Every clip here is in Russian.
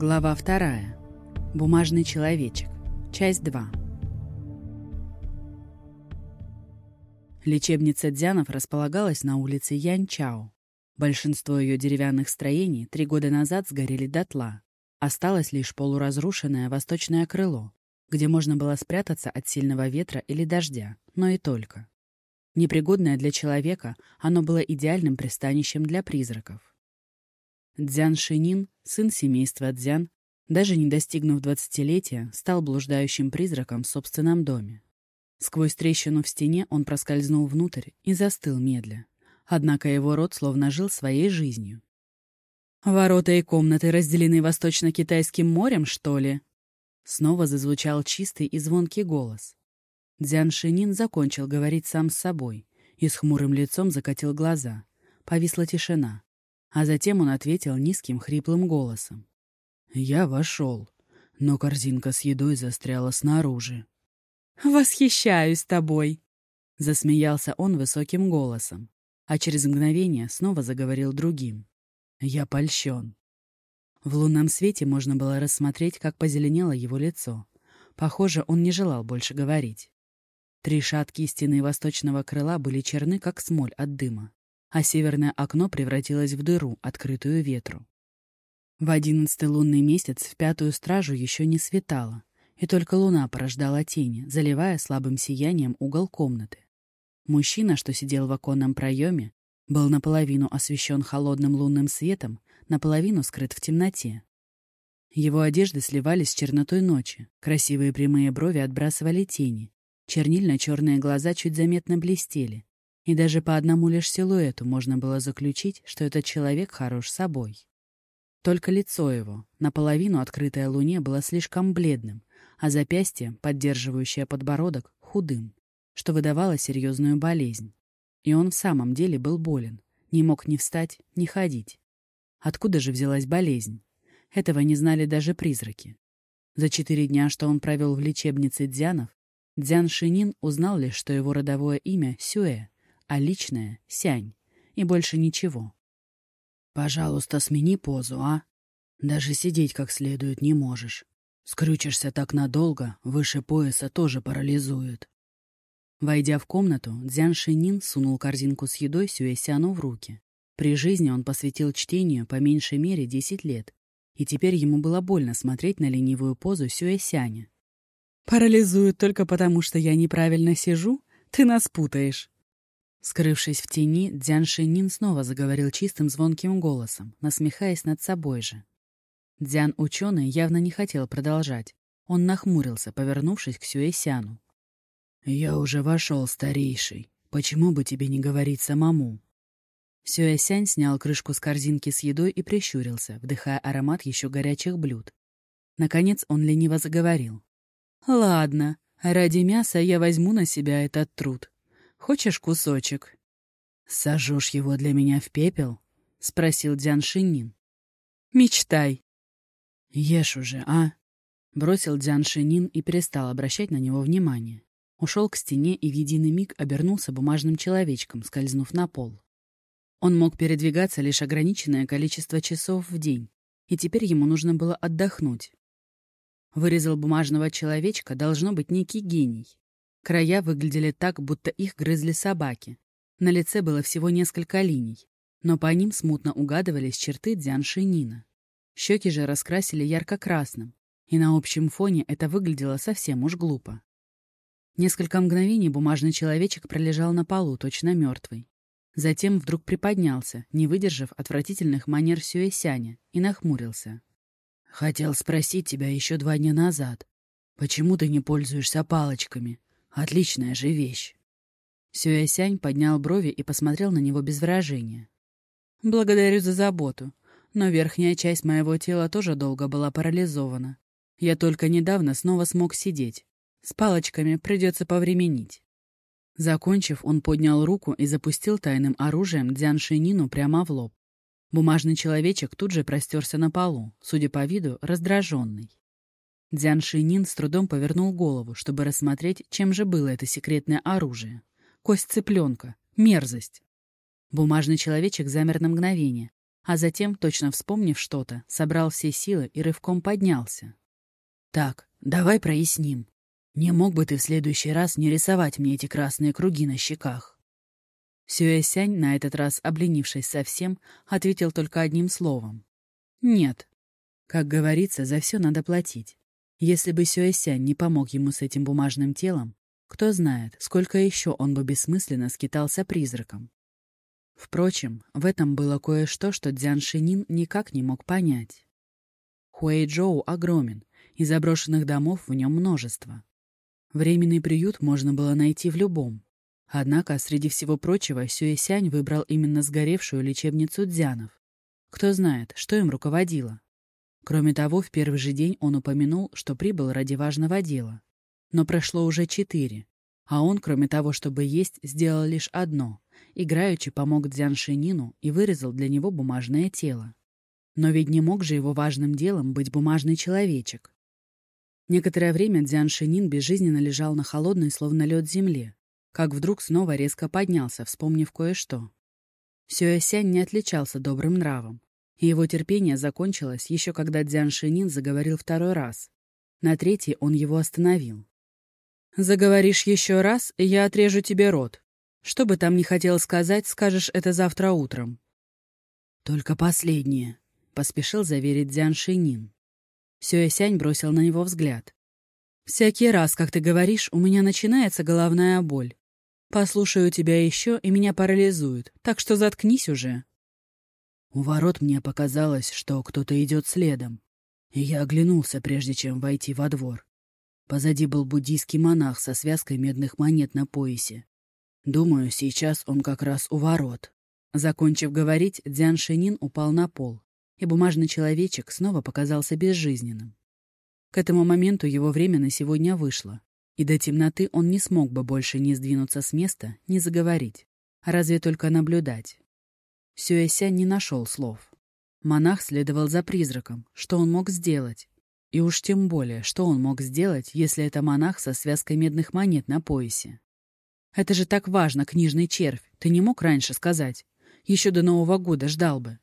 Глава вторая. Бумажный человечек. Часть 2. Лечебница Дзянов располагалась на улице Янчао. Большинство ее деревянных строений три года назад сгорели дотла. Осталось лишь полуразрушенное восточное крыло, где можно было спрятаться от сильного ветра или дождя, но и только. Непригодное для человека, оно было идеальным пристанищем для призраков. Дзян Шинин, сын семейства Дзян, даже не достигнув двадцатилетия, стал блуждающим призраком в собственном доме. Сквозь трещину в стене он проскользнул внутрь и застыл медля. Однако его род словно жил своей жизнью. «Ворота и комнаты разделены Восточно-Китайским морем, что ли?» Снова зазвучал чистый и звонкий голос. Дзян Шинин закончил говорить сам с собой и с хмурым лицом закатил глаза. Повисла тишина. А затем он ответил низким хриплым голосом. «Я вошел, но корзинка с едой застряла снаружи». «Восхищаюсь тобой!» Засмеялся он высоким голосом, а через мгновение снова заговорил другим. «Я польщен». В лунном свете можно было рассмотреть, как позеленело его лицо. Похоже, он не желал больше говорить. Три шаткие стены восточного крыла были черны, как смоль от дыма а северное окно превратилось в дыру, открытую ветру. В одиннадцатый лунный месяц в пятую стражу еще не светало, и только луна порождала тени, заливая слабым сиянием угол комнаты. Мужчина, что сидел в оконном проеме, был наполовину освещен холодным лунным светом, наполовину скрыт в темноте. Его одежды сливались с чернотой ночи, красивые прямые брови отбрасывали тени, чернильно-черные глаза чуть заметно блестели, и даже по одному лишь силуэту можно было заключить, что этот человек хорош собой. Только лицо его, наполовину открытое луне, было слишком бледным, а запястье, поддерживающее подбородок, худым, что выдавало серьезную болезнь. И он в самом деле был болен, не мог ни встать, ни ходить. Откуда же взялась болезнь? Этого не знали даже призраки. За четыре дня, что он провел в лечебнице Дзянов, Дзян Шинин узнал лишь, что его родовое имя — Сюэ, а личное — сянь. И больше ничего. «Пожалуйста, смени позу, а? Даже сидеть как следует не можешь. Скрючишься так надолго, выше пояса тоже парализует». Войдя в комнату, Дзян Шинин сунул корзинку с едой Сюэсяну в руки. При жизни он посвятил чтению по меньшей мере 10 лет, и теперь ему было больно смотреть на ленивую позу Сюэсяня. «Парализует только потому, что я неправильно сижу? Ты нас путаешь!» Скрывшись в тени, Дзян Шинин снова заговорил чистым звонким голосом, насмехаясь над собой же. Дзян ученый явно не хотел продолжать. Он нахмурился, повернувшись к Сюэсяну. «Я уже вошел, старейший. Почему бы тебе не говорить самому?» Сюэсянь снял крышку с корзинки с едой и прищурился, вдыхая аромат еще горячих блюд. Наконец он лениво заговорил. «Ладно, ради мяса я возьму на себя этот труд. Хочешь кусочек?» «Сожжешь его для меня в пепел?» — спросил Дзян Шинин. «Мечтай». «Ешь уже, а?» — бросил Дзян Шинин и перестал обращать на него внимание. Ушел к стене и в единый миг обернулся бумажным человечком, скользнув на пол. Он мог передвигаться лишь ограниченное количество часов в день, и теперь ему нужно было отдохнуть. Вырезал бумажного человечка, должно быть, некий гений. Края выглядели так, будто их грызли собаки. На лице было всего несколько линий, но по ним смутно угадывались черты Дзян Шинина. Щеки же раскрасили ярко-красным, и на общем фоне это выглядело совсем уж глупо. Несколько мгновений бумажный человечек пролежал на полу, точно мертвый. Затем вдруг приподнялся, не выдержав отвратительных манер Сюэсяня, и нахмурился. «Хотел спросить тебя еще два дня назад. Почему ты не пользуешься палочками? Отличная же вещь. Сюэсянь поднял брови и посмотрел на него без выражения. «Благодарю за заботу, но верхняя часть моего тела тоже долго была парализована. Я только недавно снова смог сидеть. С палочками придется повременить». Закончив, он поднял руку и запустил тайным оружием Дзян Шинину прямо в лоб. Бумажный человечек тут же простерся на полу, судя по виду, раздраженный. Дзян Шинин с трудом повернул голову, чтобы рассмотреть, чем же было это секретное оружие. Кость цыпленка. Мерзость. Бумажный человечек замер на мгновение, а затем, точно вспомнив что-то, собрал все силы и рывком поднялся. «Так, давай проясним. Не мог бы ты в следующий раз не рисовать мне эти красные круги на щеках?» Сюэсянь, на этот раз обленившись совсем, ответил только одним словом. «Нет». Как говорится, за все надо платить. Если бы Сюэсянь не помог ему с этим бумажным телом, кто знает, сколько еще он бы бессмысленно скитался призраком. Впрочем, в этом было кое-что, что Дзян Шинин никак не мог понять. Хуэйчжоу огромен, и заброшенных домов в нем множество. Временный приют можно было найти в любом. Однако, среди всего прочего, Сюэсянь выбрал именно сгоревшую лечебницу дзянов. Кто знает, что им руководило. Кроме того, в первый же день он упомянул, что прибыл ради важного дела. Но прошло уже четыре, а он, кроме того, чтобы есть, сделал лишь одно Играючи помог Дзян Шинину и вырезал для него бумажное тело. Но ведь не мог же его важным делом быть бумажный человечек. Некоторое время Дзян Шинин безжизненно лежал на холодной, словно лед земле, как вдруг снова резко поднялся, вспомнив кое-что. Сюэсянь не отличался добрым нравом, и его терпение закончилось еще когда Дзян Шинин заговорил второй раз. На третий он его остановил. «Заговоришь еще раз, я отрежу тебе рот», что бы там ни хотел сказать, скажешь это завтра утром. Только последнее, — поспешил заверить Дзян Шинин. Сюэсянь бросил на него взгляд. «Всякий раз, как ты говоришь, у меня начинается головная боль. Послушаю тебя еще, и меня парализует, так что заткнись уже». У ворот мне показалось, что кто-то идет следом, и я оглянулся, прежде чем войти во двор. Позади был буддийский монах со связкой медных монет на поясе. Думаю, сейчас он как раз у ворот. Закончив говорить, Дзян Шинин упал на пол, и бумажный человечек снова показался безжизненным. К этому моменту его время на сегодня вышло, и до темноты он не смог бы больше ни сдвинуться с места, ни заговорить, а разве только наблюдать. Сюэся не нашел слов. Монах следовал за призраком, что он мог сделать, и уж тем более, что он мог сделать, если это монах со связкой медных монет на поясе. Это же так важно, книжный червь. Ты не мог раньше сказать. Еще до Нового года ждал бы.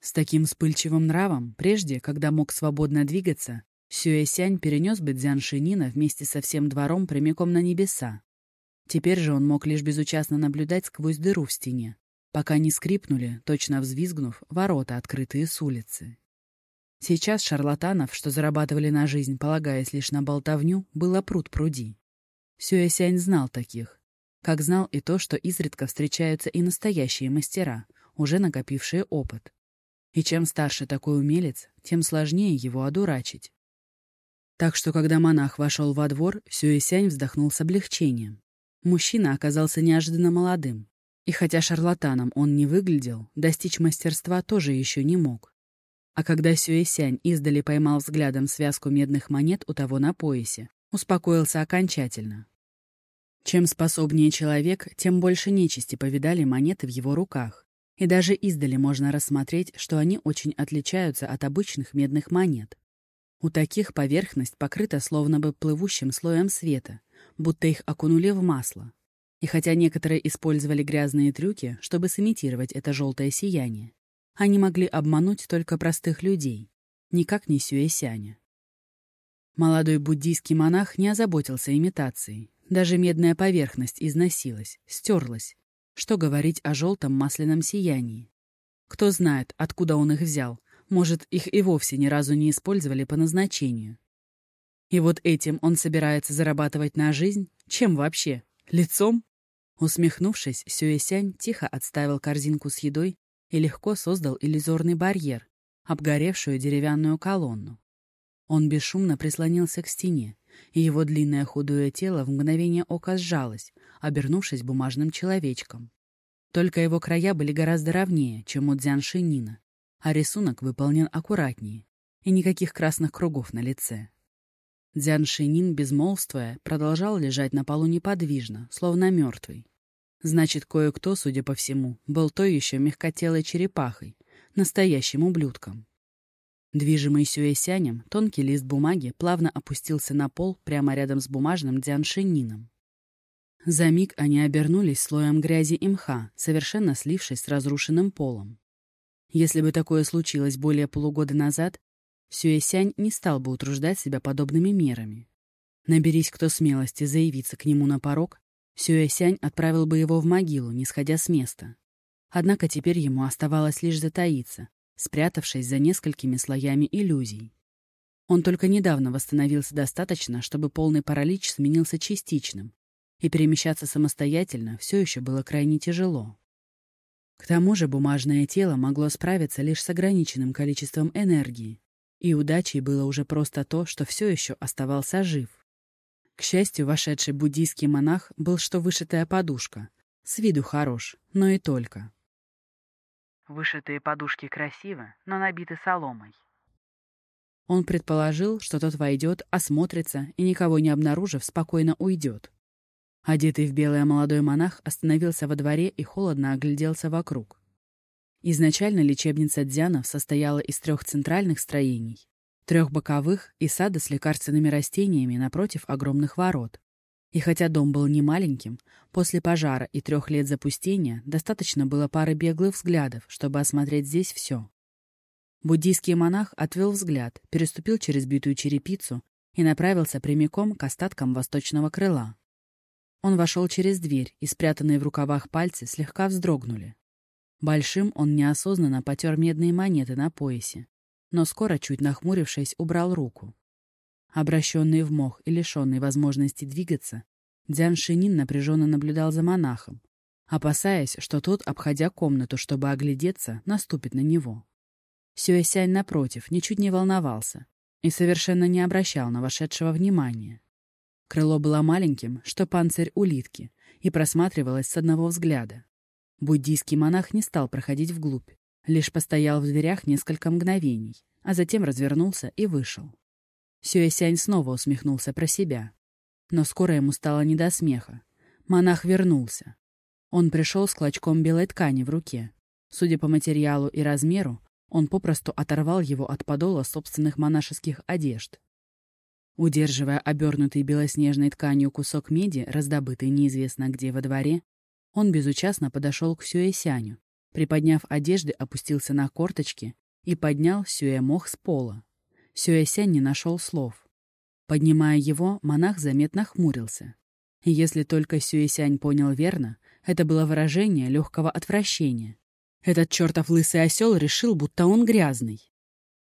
С таким вспыльчивым нравом, прежде, когда мог свободно двигаться, Сюэсянь перенес бы Дзян вместе со всем двором прямиком на небеса. Теперь же он мог лишь безучастно наблюдать сквозь дыру в стене, пока не скрипнули, точно взвизгнув, ворота, открытые с улицы. Сейчас шарлатанов, что зарабатывали на жизнь, полагаясь лишь на болтовню, было пруд пруди. Сюэсянь знал таких, как знал и то, что изредка встречаются и настоящие мастера, уже накопившие опыт. И чем старше такой умелец, тем сложнее его одурачить. Так что, когда монах вошел во двор, Сюэсянь вздохнул с облегчением. Мужчина оказался неожиданно молодым. И хотя шарлатаном он не выглядел, достичь мастерства тоже еще не мог. А когда Сюэсянь издали поймал взглядом связку медных монет у того на поясе, успокоился окончательно. Чем способнее человек, тем больше нечисти повидали монеты в его руках. И даже издали можно рассмотреть, что они очень отличаются от обычных медных монет. У таких поверхность покрыта словно бы плывущим слоем света, будто их окунули в масло. И хотя некоторые использовали грязные трюки, чтобы сымитировать это желтое сияние, они могли обмануть только простых людей, никак не Сюэсяня. Молодой буддийский монах не озаботился имитацией. Даже медная поверхность износилась, стерлась. Что говорить о желтом масляном сиянии? Кто знает, откуда он их взял. Может, их и вовсе ни разу не использовали по назначению. И вот этим он собирается зарабатывать на жизнь? Чем вообще? Лицом? Усмехнувшись, Сюэсянь тихо отставил корзинку с едой и легко создал иллюзорный барьер, обгоревшую деревянную колонну. Он бесшумно прислонился к стене, и его длинное худое тело в мгновение ока сжалось, обернувшись бумажным человечком. Только его края были гораздо ровнее, чем у Дзян Шинина, а рисунок выполнен аккуратнее, и никаких красных кругов на лице. Дзян Шинин, безмолвствуя, продолжал лежать на полу неподвижно, словно мертвый. Значит, кое-кто, судя по всему, был той еще мягкотелой черепахой, настоящим ублюдком. Движимый сюэсянем, тонкий лист бумаги плавно опустился на пол прямо рядом с бумажным дзяншинином. За миг они обернулись слоем грязи и мха, совершенно слившись с разрушенным полом. Если бы такое случилось более полугода назад, Сюэсянь не стал бы утруждать себя подобными мерами. Наберись кто смелости заявиться к нему на порог, Сюэсянь отправил бы его в могилу, не сходя с места. Однако теперь ему оставалось лишь затаиться, спрятавшись за несколькими слоями иллюзий. Он только недавно восстановился достаточно, чтобы полный паралич сменился частичным, и перемещаться самостоятельно все еще было крайне тяжело. К тому же бумажное тело могло справиться лишь с ограниченным количеством энергии, и удачей было уже просто то, что все еще оставался жив. К счастью, вошедший буддийский монах был что вышитая подушка. С виду хорош, но и только. Вышитые подушки красивы, но набиты соломой. Он предположил, что тот войдет, осмотрится и, никого не обнаружив, спокойно уйдет. Одетый в белое молодой монах остановился во дворе и холодно огляделся вокруг. Изначально лечебница Дзянов состояла из трех центральных строений, трех боковых и сада с лекарственными растениями напротив огромных ворот. И хотя дом был не маленьким, после пожара и трех лет запустения достаточно было пары беглых взглядов, чтобы осмотреть здесь все. Буддийский монах отвел взгляд, переступил через битую черепицу и направился прямиком к остаткам восточного крыла. Он вошел через дверь, и спрятанные в рукавах пальцы слегка вздрогнули. Большим он неосознанно потер медные монеты на поясе, но скоро, чуть нахмурившись, убрал руку. Обращенный в мох и лишенный возможности двигаться, Дзян Шинин напряженно наблюдал за монахом, опасаясь, что тот, обходя комнату, чтобы оглядеться, наступит на него. Сюэсянь, напротив, ничуть не волновался и совершенно не обращал на вошедшего внимания. Крыло было маленьким, что панцирь улитки, и просматривалось с одного взгляда. Буддийский монах не стал проходить вглубь, лишь постоял в дверях несколько мгновений, а затем развернулся и вышел. Сюэсянь снова усмехнулся про себя. Но скоро ему стало не до смеха. Монах вернулся. Он пришел с клочком белой ткани в руке. Судя по материалу и размеру, он попросту оторвал его от подола собственных монашеских одежд. Удерживая обернутый белоснежной тканью кусок меди, раздобытый неизвестно где во дворе, он безучастно подошел к Сюэсяню, приподняв одежды, опустился на корточки и поднял Сюэ-мох с пола. Сюэсянь не нашел слов. Поднимая его, монах заметно хмурился. Если только Сюэсянь понял верно, это было выражение легкого отвращения. Этот чертов лысый осел решил, будто он грязный.